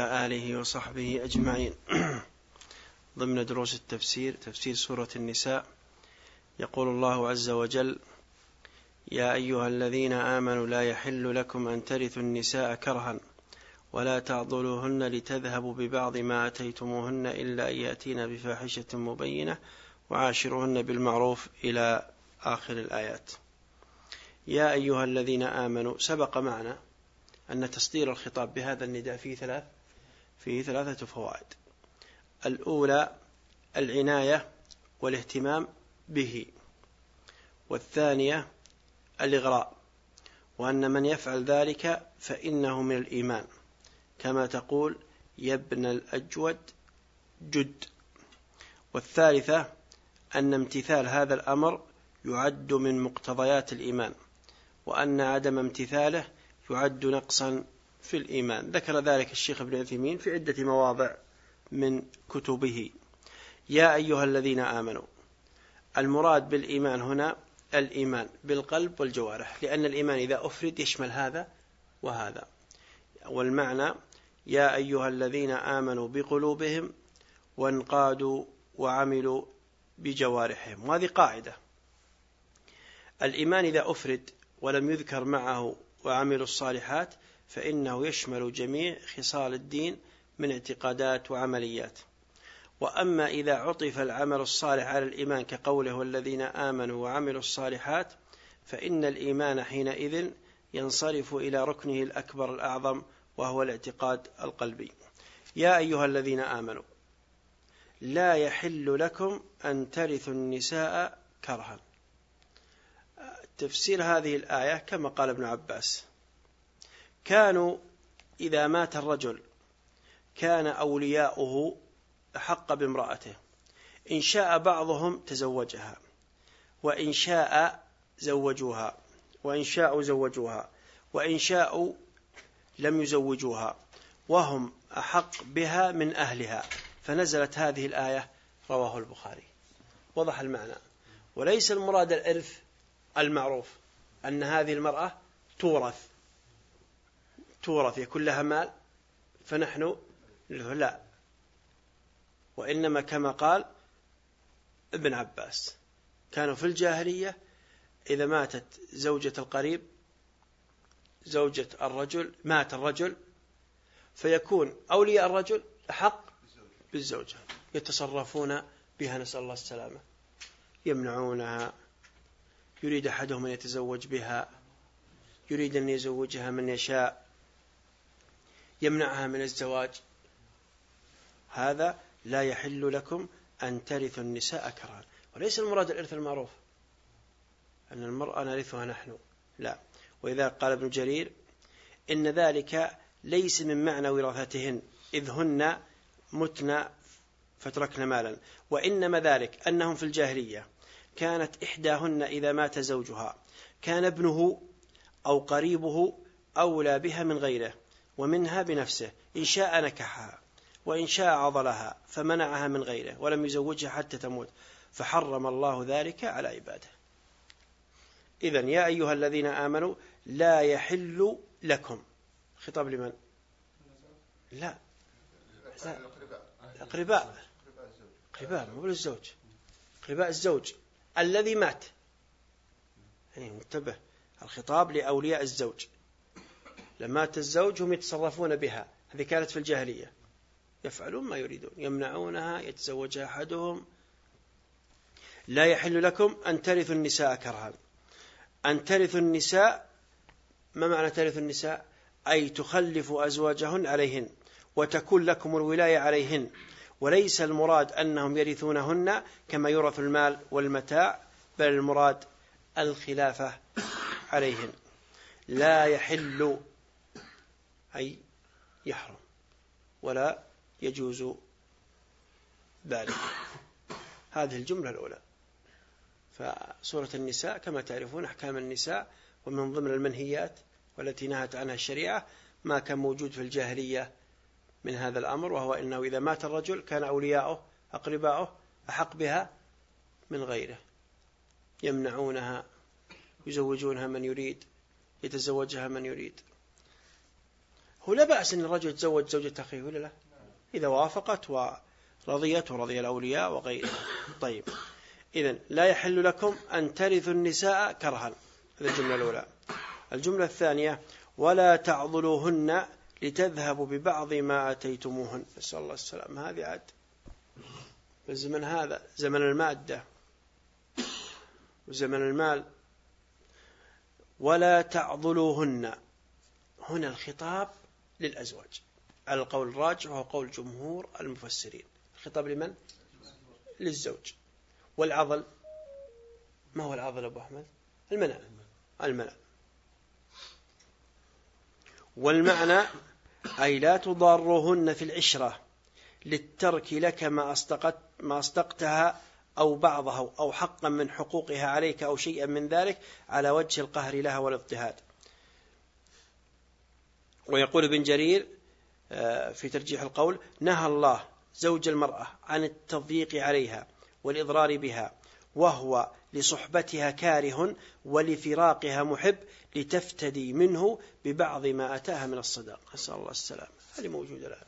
آله وصحبه أجمعين. ضمن دروس التفسير تفسير سورة النساء يقول الله عز وجل يا أيها الذين آمنوا لا يحل لكم أن ترثوا النساء كرها ولا تعضلوهن لتذهبوا ببعض ما أتيتموهن إلا أن يأتين بفاحشة مبينة وعاشروهن بالمعروف إلى آخر الآيات. يا أيها الذين آمنوا سبق معنا أن تصدير الخطاب بهذا النداء فيه ثلاث فيه ثلاثة فوائد. الأولى العناية والاهتمام به. والثانية الإغراء. وأن من يفعل ذلك فإنه من الإيمان. كما تقول يا ابن الأجود جد. والثالثة أن امتثال هذا الأمر يعد من مقتضيات الإيمان. وأن عدم امتثاله يعد نقصا في الإيمان. ذكر ذلك الشيخ ابن عثيمين في عدة مواضع من كتبه. يا أيها الذين آمنوا المراد بالإيمان هنا الإيمان بالقلب والجوارح لأن الإيمان إذا أفرد يشمل هذا وهذا. والمعنى يا أيها الذين آمنوا بقلوبهم وانقادوا وعملوا بجوارحهم. وهذه قاعدة. الإيمان إذا أفرد ولم يذكر معه وعملوا الصالحات فإنه يشمل جميع خصال الدين من اعتقادات وعمليات. وأما إذا عطف العمل الصالح على الإيمان كقوله والذين آمنوا وعملوا الصالحات فإن الإيمان حينئذ ينصرف إلى ركنه الأكبر الأعظم وهو الاعتقاد القلبي. يا أيها الذين آمنوا لا يحل لكم أن ترثوا النساء كرها. تفسير هذه الآية كما قال ابن عباس. كانوا إذا مات الرجل كان أولياؤه أحق بامرأته. إن شاء بعضهم تزوجها وإن شاء زوجوها وإن شاءوا زوجوها وإن شاءوا لم يزوجوها وهم أحق بها من أهلها. فنزلت هذه الآية رواه البخاري. وضح المعنى. وليس المراد الإرث المعروف أن هذه المرأة تورث. تورث يكون لها مال فنحن لا. وإنما كما قال ابن عباس كانوا في الجاهلية إذا ماتت زوجة القريب زوجة الرجل مات الرجل فيكون أولياء الرجل أحق بالزوجة. يتصرفون بها نسأل الله السلامة. يمنعونها. يريد أحدهم أن يتزوج بها. يريد أن يزوجها من يشاء. يمنعها من الزواج. هذا لا يحل لكم أن ترثوا النساء كرها. وليس المراد الإرث المعروف أن المرأة نرثها نحن. لا. وإذا قال ابن جرير إن ذلك ليس من معنى وراثتهن إذ هن متن فتركن مالا. وإنما ذلك أنهم في الجاهلية كانت إحداهن إذا مات زوجها كان ابنه أو قريبه أولى بها من غيره. ومنها بنفسه إن شاء نكحها وإن شاء عضلها فمنعها من غيره ولم يزوجها حتى تموت فحرم الله ذلك على عباده. إذا يا أيها الذين آمنوا لا يحل لكم. خطاب لمن؟ لا. أقرباء أقرباء مو للزوج أقرباء الزوج. الذي مات. يعني انتبه. الخطاب لأولياء الزوج. لما مات الزوج هم يتصرفون بها. هذه كانت في الجاهلية. يفعلون ما يريدون يمنعونها يتزوجها أحدهم. لا يحل لكم أن ترثوا النساء كرها. أن ترثوا النساء ما معنى ترث النساء؟ أي تخلفوا أزواجهن عليهن وتكون لكم الولاية عليهن. وليس المراد أنهم يرثونهن كما يورث المال والمتاع بل المراد الخلافة عليهن. لا يحل أي يحرم ولا يجوز ذلك. هذه الجملة الأولى. فسورة النساء كما تعرفون أحكام النساء ومن ضمن المنهيات والتي نهت عنها الشريعة ما كان موجود في الجاهلية من هذا الأمر وهو أنه إذا مات الرجل كان أولياؤه أقرباؤه أحق بها من غيره. يمنعونها يزوجونها من يريد يتزوجها من يريد. هو لا بأس أن الرجل يتزوج زوجة أخيه ولا لا؟ إذا وافقت ورضيت ورضي الأولياء وغيرها طيب. إذا لا يحل لكم أن ترثوا النساء كرها. هذه الجملة الأولى. الجملة الثانية ولا تعضلوهن لتذهبوا ببعض ما أتيتموهن. نسأل الله السلامة. هذه عاد الزمن هذا زمن المادة وزمن المال. ولا تعضلوهن. هنا الخطاب للأزواج. على القول الراجح وهو قول جمهور المفسرين. الخطاب لمن؟ للزوج. والعضل؟ ما هو العضل أبو أحمد؟ المنع. المنع. والمعنى أي لا تضارهن في العشرة للترك لك ما أصدقت ما أصدقتها أو بعضها أو حقا من حقوقها عليك أو شيئا من ذلك على وجه القهر لها والاضطهاد. ويقول ابن جرير آه، في ترجيح القول نهى الله زوج المرأة عن التضييق عليها والإضرار بها وهو لصحبتها كاره ولفراقها محب لتفتدي منه ببعض ما أتاها من الصداق. نسأل الله السلام هذه موجودة الآن.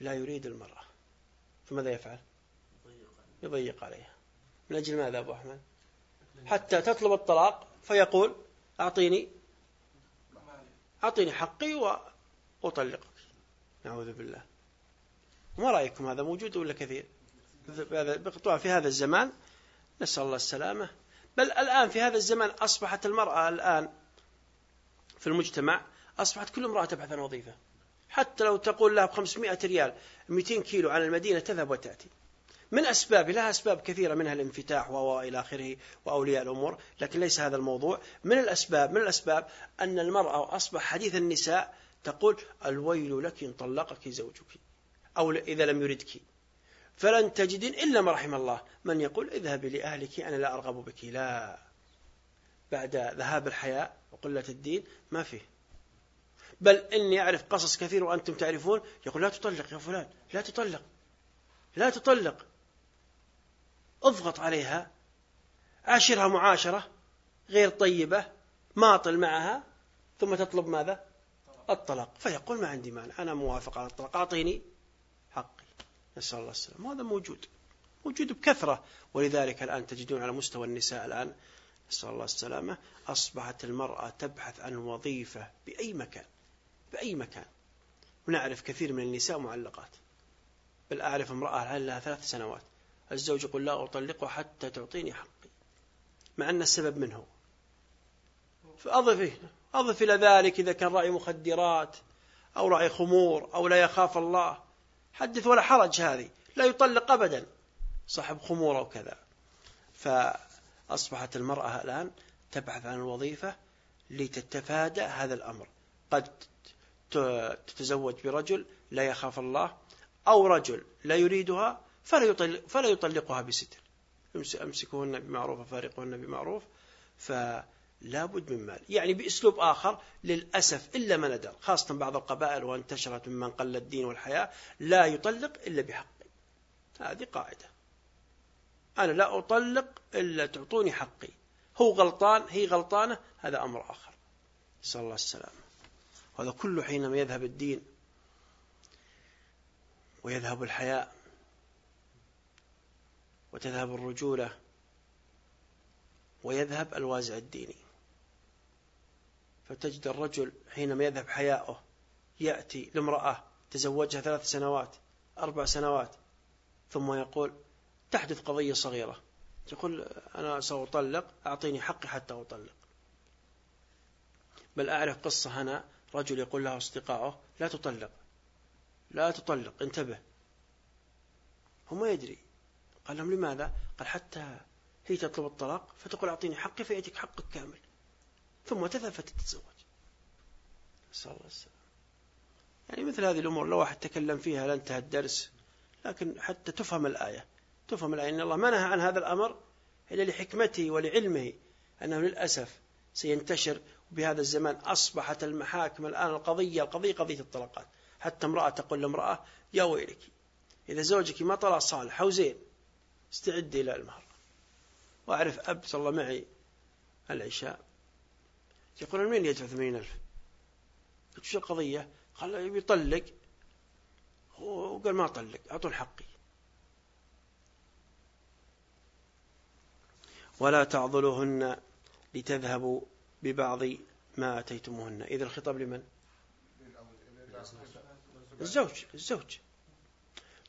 لا يريد المرأة. فماذا يفعل؟ يضيق عليها. من أجل ماذا أبو أحمد؟ حتى تطلب الطلاق فيقول أعطيني أعطيني حقي وأطلقك. نعوذ بالله. ما رأيكم هذا موجود ولا كثير؟ طبعا في هذا الزمان نسأل الله السلامة. بل الآن في هذا الزمان أصبحت المرأة الآن في المجتمع أصبحت كل امرأة تبحث عن وظيفة. حتى لو تقول لها ب 500 ريال 200 كيلو عن المدينة تذهب وتأتي. من أسباب لها أسباب كثيرة منها الانفتاح وإلى آخره وأولياء الأمور لكن ليس هذا الموضوع. من الأسباب من الأسباب أن المرأة أصبح حديث النساء تقول الويل لك إن طلقك زوجك أو إذا لم يردك فلن تجدين إلا ما رحم الله. من يقول اذهبي لأهلك أنا لا أرغب بك. لا. بعد ذهاب الحياء وقلة الدين ما فيه. بل إني أعرف قصص كثير وأنتم تعرفون يقول لا تطلق يا فلان لا تطلق لا تطلق. اضغط عليها عاشرها معاشرة غير طيبة ماطل معها ثم تطلب ماذا؟ الطلاق. فيقول ما عندي مانع أنا موافق على الطلاق أعطيني حقي. نسأل الله السلامة. هذا موجود موجود بكثرة. ولذلك الآن تجدون على مستوى النساء الآن نسأل الله السلامة أصبحت المرأة تبحث عن وظيفة بأي مكان بأي مكان. ونعرف كثير من النساء معلقات. بل أعرف امرأة لها ثلاث سنوات. الزوج يقول لا أطلقه حتى تعطيني حقي مع أن السبب منه فأضف أضف إلى ذلك إذا كان رأي مخدرات أو رأي خمور أو لا يخاف الله. حدث ولا حرج هذه لا يطلق أبدا. صاحب خمور أو كذا. فأصبحت المرأة الآن تبحث عن الوظيفة لتتفادى هذا الأمر. قد تتزوج برجل لا يخاف الله أو رجل لا يريدها فلا, يطلق فلا يطلقها بستر. أمسكوهن بمعروف وفارقوهن بمعروف فلا بد من مال. يعني بأسلوب آخر للأسف إلا ما ندر خاصة بعض القبائل وانتشرت ممن قل الدين والحياة لا يطلق إلا بحق. هذه قاعدة. أنا لا أطلق إلا تعطوني حقي. هو غلطان هي غلطانة هذا أمر آخر. نسأل الله السلامة. وهذا كله حينما يذهب الدين ويذهب الحياء وتذهب الرجولة ويذهب الوازع الديني. فتجد الرجل حينما يذهب حياؤه يأتي لامرأة تزوجها ثلاث سنوات أربع سنوات ثم يقول تحدث قضية صغيرة. يقول أنا سأطلق أعطيني حقي حتى أطلق. بل أعرف قصة هنا رجل يقول له أصدقائه لا تطلق لا تطلق انتبه. هو ما يدري. قال لهم لماذا؟ قال حتى هي تطلب الطلاق فتقول أعطيني حقي فيأتيك حقك كامل. ثم تذهب فتتزوج نسأل الله السلام يعني مثل هذه الأمور لو واحد تكلم فيها لانتهى الدرس لكن حتى تفهم الآية تفهم الآية. إن الله ما نهى عن هذا الأمر إلا لحكمته ولعلمه أنه للأسف سينتشر وبهذا الزمان أصبحت المحاكم الآن القضية القضية قضية الطلقات. حتى امرأة تقول لامرأة يا ويلك إذا زوجك ما طلع صالح أو زين استعدي إلى المهر. وأعرف أب صلى معي العشاء. يقول من يدفع ثمانين ألف؟ قلت شو القضية؟ قال يطلق. وقال ما أطلق أعطون حقي. ولا تعضلوهن لتذهبوا ببعض ما أتيتموهن. إذا الخطاب لمن؟ الزوج الزوج.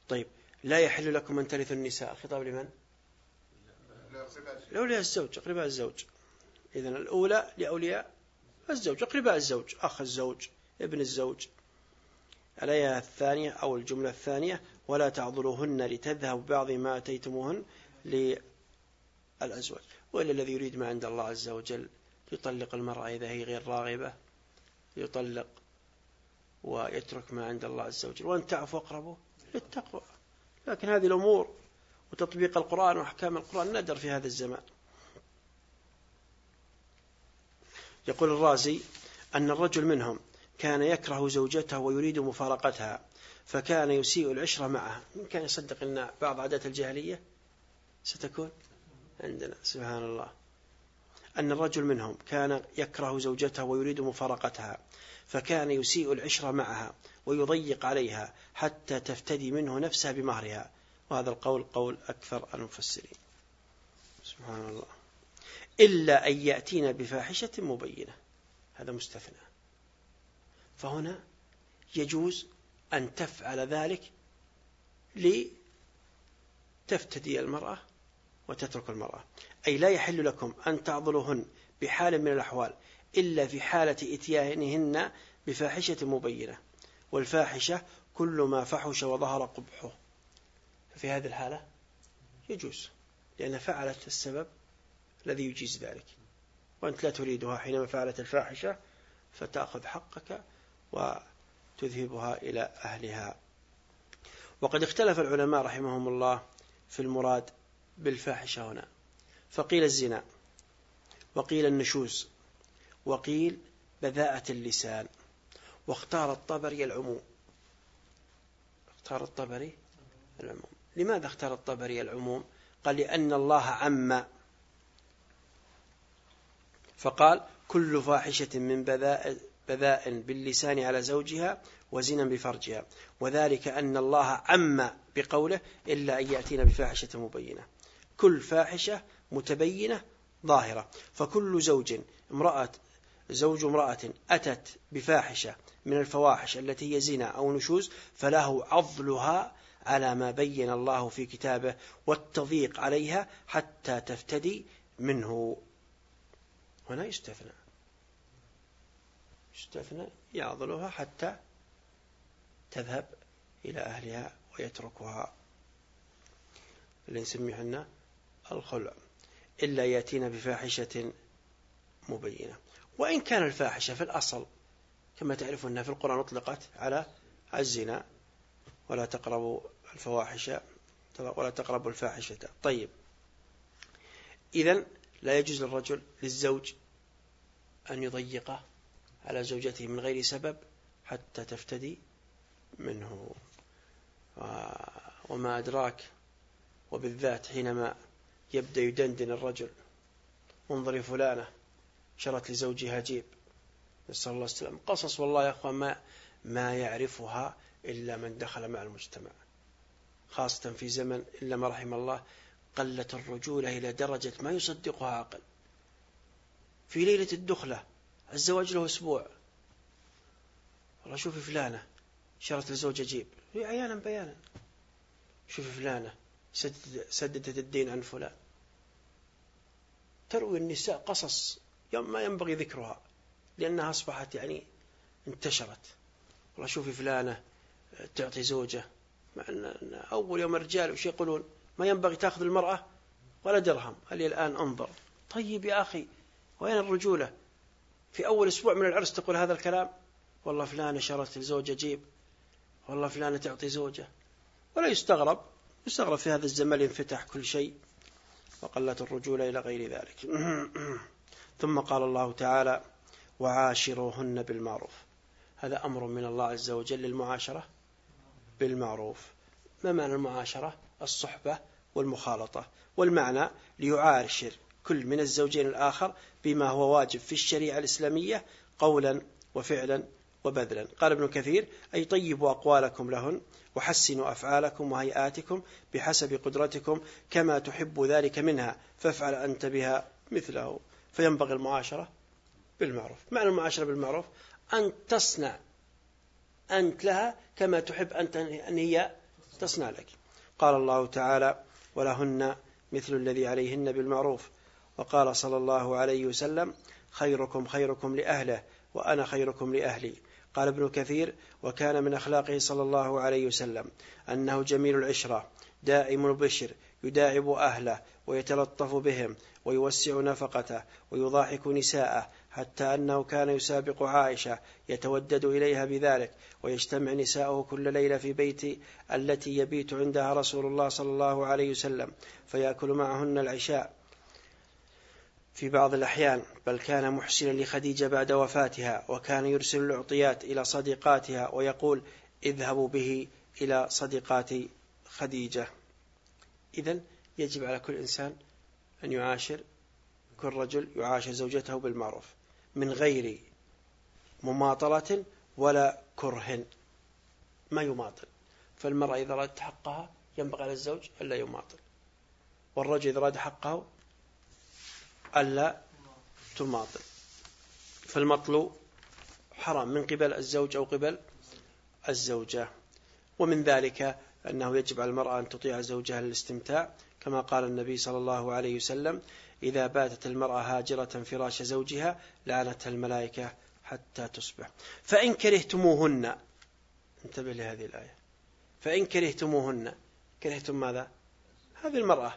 طيب لا يحل لكم أن ترثوا النساء. الخطاب لمن؟ لأولياء الزوج أقرباء الزوج. إذا الأولى لأولياء الزوج أقرباء الزوج أخ الزوج ابن الزوج. الآية الثانية أو الجملة الثانية ولا تعضلوهن لتذهبوا بعض ما أتيتموهن للأزواج. وإلا الذي يريد ما عند الله عز وجل يطلق المرأة إذا هي غير راغبة يطلق ويترك ما عند الله عز وجل. وأن تعفوا أقربوا للتقوى. لكن هذه الأمور وتطبيق القرآن وأحكام القرآن ندر في هذا الزمان. يقول الرازي أن الرجل منهم كان يكره زوجته ويريد مفارقتها فكان يسيء العشرة معها. من كان يصدق أن بعض عادات الجاهلية ستكون؟ عندنا سبحان الله. أن الرجل منهم كان يكره زوجته ويريد مفارقتها فكان يسيء العشرة معها ويضيق عليها حتى تفتدي منه نفسها بمهرها. وهذا القول قول أكثر المفسرين. سبحان الله. إلا أن يأتينا بفاحشة مبينة. هذا مستثنى. فهنا يجوز أن تفعل ذلك لتفتدي المرأة وتترك المرأة. أي لا يحل لكم أن تعضلوهن بحال من الأحوال. إلا في حالة إتيانهن بفاحشة مبينة. والفاحشة كل ما فحش وظهر قبحه. ففي هذه الحالة يجوز لأن فعلت السبب الذي يجيز ذلك. وأنت لا تريدها حينما فعلت الفاحشة فتأخذ حقك وتذهبها إلى أهلها. وقد اختلف العلماء رحمهم الله في المراد بالفاحشة هنا. فقيل الزنا وقيل النشوز وقيل بذاءة اللسان. واختار الطبري العموم. اختار الطبري العموم. لماذا اختار الطبري العموم؟ قال لأن الله عم. فقال كل فاحشة من بذاء, بذاء باللسان على زوجها وزنا بفرجها. وذلك أن الله عم بقوله إلا أن يأتينا بفاحشة مبينة. كل فاحشة متبينة ظاهرة. فكل زوج امرأة زوج امرأة أتت بفاحشة من الفواحش التي هي زنا أو نشوز فله عضلها على ما بين الله في كتابه والتضييق عليها حتى تفتدي منه. هنا يستثنى. يستثنى يعضلها حتى تذهب إلى أهلها ويتركها. اللي نسميهن الخلع. إلا يأتينا بفاحشة مبينة. وإن كان الفاحشة في الأصل كما تعرفون في القرآن أطلقت على الزنا ولا تقربوا الفواحش ولا تقربوا الفاحشة. طيب. إذا لا يجوز للرجل للزوج أن يضيق على زوجته من غير سبب حتى تفتدي منه. وما أدراك وبالذات حينما يبدأ يدندن الرجل انظري فلانة شرت لزوجها جيب. نسأل الله السلام قصص والله يا أخوان ما, ما يعرفها إلا من دخل مع المجتمع. خاصة في زمن إلا ما رحم الله قلت الرجولة إلى درجة ما يصدقها عقل في ليلة الدخلة الزواج له أسبوع. والله شوفي فلانة شرت لزوجها جيب. عيانا بيانا. شوفي فلانة سددت الدين عن فلان. تروي النساء قصص ما ينبغي ذكرها لأنها أصبحت يعني انتشرت. والله شوفي فلانة تعطي زوجة مع أن أول يوم الرجال وش يقولون؟ ما ينبغي تأخذ المرأة ولا درهم. هل الآن انظر. طيب يا أخي وين الرجولة؟ في أول أسبوع من العرس تقول هذا الكلام؟ والله فلانة شرت لزوجة جيب. والله فلانة تعطي زوجة. ولا يستغرب يستغرب في هذا الزمان ينفتح كل شيء وقلت الرجولة إلى غير ذلك. ثم قال الله تعالى وعاشروهن بالمعروف. هذا أمر من الله عز وجل للمعاشرة بالمعروف. ما معنى المعاشرة؟ الصحبة والمخالطة. والمعنى ليعاشر كل من الزوجين الآخر بما هو واجب في الشريعة الإسلامية قولا وفعلا وبذلا. قال ابن كثير أي طيبوا أقوالكم لهن وحسنوا أفعالكم وهيئاتكم بحسب قدرتكم كما تحب ذلك منها فافعل أنت بها مثله. فينبغي المعاشرة بالمعروف. معنى المعاشرة بالمعروف أن تصنع أنت لها كما تحب أن هي تصنع لك. قال الله تعالى ولهن مثل الذي عليهن بالمعروف وقال صلى الله عليه وسلم خيركم خيركم لأهله وأنا خيركم لأهلي قال ابن كثير وكان من أخلاقه صلى الله عليه وسلم أنه جميل العشرة دائم البشر يداعب أهله ويتلطف بهم ويوسع نفقته ويضاحك نساءه حتى أنه كان يسابق عائشة يتودد إليها بذلك ويجتمع نساؤه كل ليلة في بيت التي يبيت عندها رسول الله صلى الله عليه وسلم فيأكل معهن العشاء. في بعض الأحيان بل كان محسنا لخديجة بعد وفاتها وكان يرسل الأعطيات إلى صديقاتها ويقول اذهبوا به إلى صديقات خديجة. إذا يجب على كل إنسان أن يعاشر كل رجل يعاشر زوجته بالمعروف من غير مماطلة ولا كره ما يماطل. فالمرأة إذا أرادت حقها ينبغي على الزوج ألا يماطل والرجل إذا أراد حقه ألا تماطل. فالمطلوب حرام من قبل الزوج أو قبل الزوجة. ومن ذلك أنه يجب على المرأة أن تطيع زوجها للاستمتاع كما قال النبي صلى الله عليه وسلم إذا باتت المرأة هاجرة فراش زوجها لعنتها الملائكة حتى تصبح. فإن كرهتموهن انتبه لهذه الآية. فإن كرهتموهن كرهتم ماذا؟ هذه المرأة.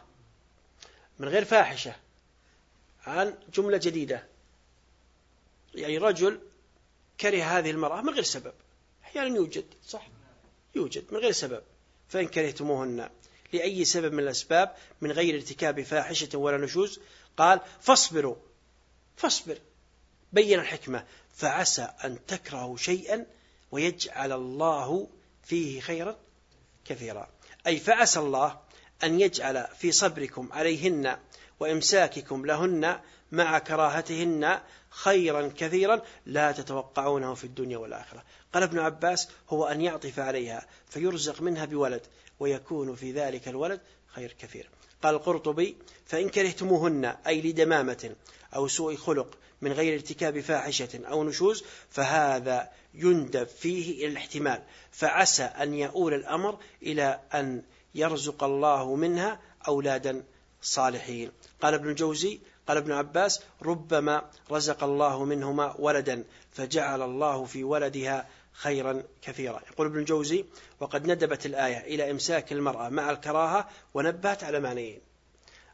من غير فاحشة. عن جملة جديدة. يعني رجل كره هذه المرأة من غير سبب. أحيانا يوجد صح؟ يوجد من غير سبب. فإن كرهتموهن لأي سبب من الأسباب من غير ارتكاب فاحشة ولا نشوز. قال فاصبروا فاصبر. بين الحكمة فعسى أن تكرهوا شيئا ويجعل الله فيه خيرا كثيرا. أي فعسى الله أن يجعل في صبركم عليهن وإمساككم لهن مع كراهتهن خيرا كثيرا لا تتوقعونه في الدنيا والآخرة. قال ابن عباس هو أن يعطف عليها فيرزق منها بولد. ويكون في ذلك الولد خير كثير. قال القرطبي فإن كرهتموهن أي لدمامة أو سوء خلق من غير ارتكاب فاحشة أو نشوز فهذا يندب فيه إلى الاحتمال. فعسى أن يؤول الأمر إلى أن يرزق الله منها أولادا صالحين. قال ابن الجوزي قال ابن عباس ربما رزق الله منهما ولدا فجعل الله في ولدها خيرا كثيرا. يقول ابن الجوزي وقد ندبت الآية إلى إمساك المرأة مع الكراهة ونبهت على معنيين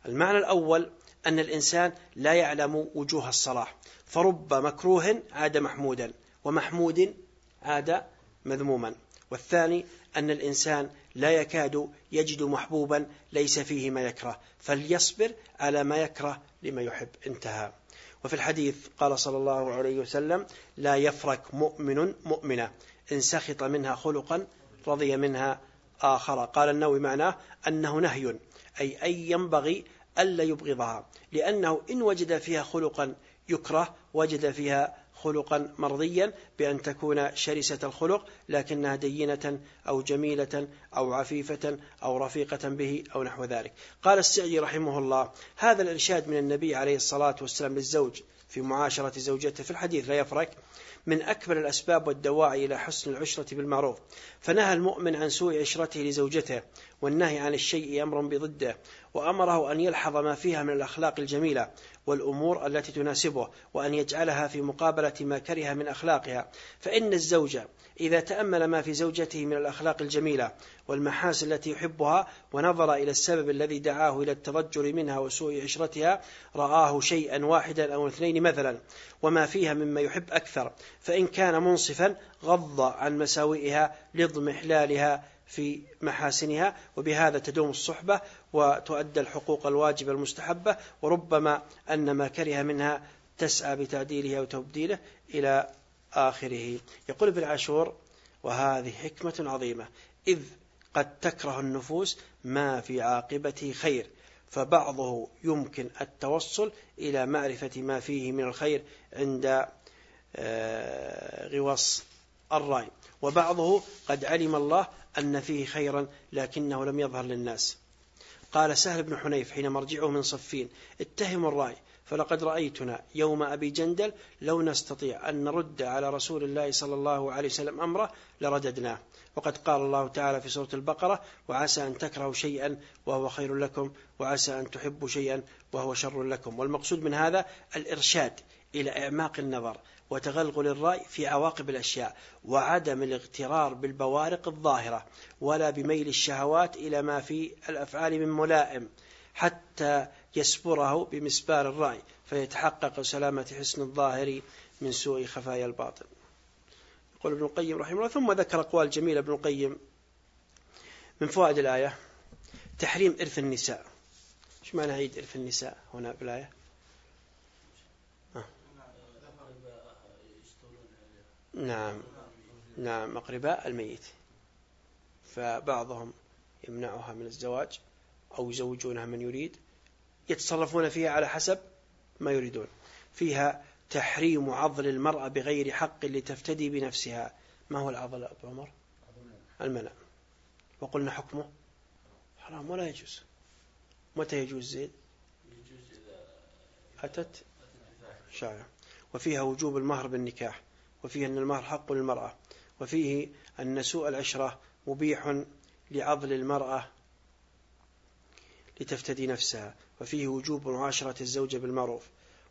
المعنى الأول أن الإنسان لا يعلم وجوه الصلاح. فرب مكروه عاد محمودا ومحمود عاد مذموما. والثاني أن الإنسان لا يكاد يجد محبوبا ليس فيه ما يكره فليصبر على ما يكره لما يحب. انتهى. وفي الحديث قال صلى الله عليه وسلم لا يفرك مؤمن مؤمنة إن سخط منها خلقا رضي منها آخر. قال النووي معناه أنه نهي أي أي ينبغي ألا يبغضها لأنه إن وجد فيها خلقا يكره وجد فيها خلقا مرضيا بأن تكون شرسة الخلق لكنها دينة أو جميلة أو عفيفة أو رفيقة به أو نحو ذلك. قال السعدي رحمه الله هذا الإرشاد من النبي عليه الصلاة والسلام للزوج في معاشرة زوجته في الحديث لا يفرق من أكبر الأسباب والدواعي إلى حسن العشرة بالمعروف. فنهى المؤمن عن سوء عشرته لزوجته والنهي عن الشيء أمر بضده وأمره أن يلحظ ما فيها من الأخلاق الجميلة والأمور التي تناسبه وأن يجعلها في مقابلة ما كره من أخلاقها. فإن الزوج إذا تأمل ما في زوجته من الأخلاق الجميلة والمحاسن التي يحبها ونظر إلى السبب الذي دعاه إلى التضجر منها وسوء عشرتها رآه شيئا واحدا أو اثنين مثلا وما فيها مما يحب أكثر. فإن كان منصفا غض عن مساوئها لاضمحلالها في محاسنها وبهذا تدوم الصحبة. وتؤدى الحقوق الواجبة المستحبة وربما أن ما كره منها تسعى بتعديله أو تبديله إلى آخره. يقول ابن عاشور وهذه حكمة عظيمة إذ قد تكره النفوس ما في عاقبته خير فبعضه يمكن التوصل إلى معرفة ما فيه من الخير عند آه، غوص الرأي. وبعضه قد علم الله أن فيه خيرا لكنه لم يظهر للناس. قال سهل بن حنيف حين مرجعه من صفين اتهموا الرأي فلقد رأيتنا يوم أبي جندل لو نستطيع أن نرد على رسول الله صلى الله عليه وسلم أمره لرددناه. وقد قال الله تعالى في سورة البقرة وعسى أن تكرهوا شيئا وهو خير لكم وعسى أن تحبوا شيئا وهو شر لكم. والمقصود من هذا الإرشاد إلى إعماق النظر. وتغلغل الرأي في عواقب الأشياء وعدم الاغترار بالبوارق الظاهرة ولا بميل الشهوات إلى ما في الأفعال من ملائم حتى يسبره بمسبار الرأي فيتحقق سلامة حسن الظاهر من سوء خفايا الباطن. يقول ابن القيم رحمه الله ثم ذكر أقوال جميلة ابن القيم من فوائد الآية. تحريم إرث النساء. إيش معنى عيد إرث النساء هنا بالآية؟ نعم. نعم أقرباء الميت. فبعضهم يمنعها من الزواج أو يزوجونها من يريد يتصرفون فيها على حسب ما يريدون. فيها تحريم عضل المرأة بغير حق لتفتدي بنفسها. ما هو العضل أبو عمر؟ المنع. وقلنا حكمه؟ حرام ولا يجوز. متى يجوز زيد؟ أتت شاعر وفيها وجوب المهر بالنكاح. وفيه أن المهر حق للمرأة وفيه أن سوء العشرة مبيح لعضل المرأة لتفتدي نفسها وفيه وجوب معاشرة الزوجة بالمعروف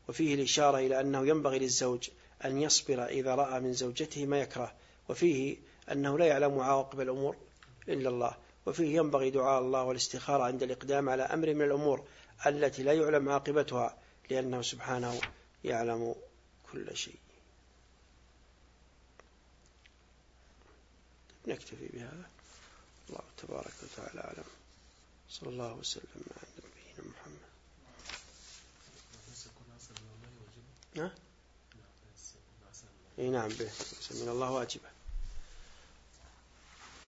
وفيه الإشارة إلى أنه ينبغي للزوج أن يصبر إذا رأى من زوجته ما يكره وفيه أنه لا يعلم عواقب الأمور إلا الله وفيه ينبغي دعاء الله والاستخارة عند الإقدام على أمر من الأمور التي لا يعلم عاقبتها لأنه سبحانه يعلم كل شيء. نكتفي بهذا. الله تبارك وتعالى أعلم. صلى الله وسلم على نبينا محمد. ها؟ اي نعم به. من الله واجبه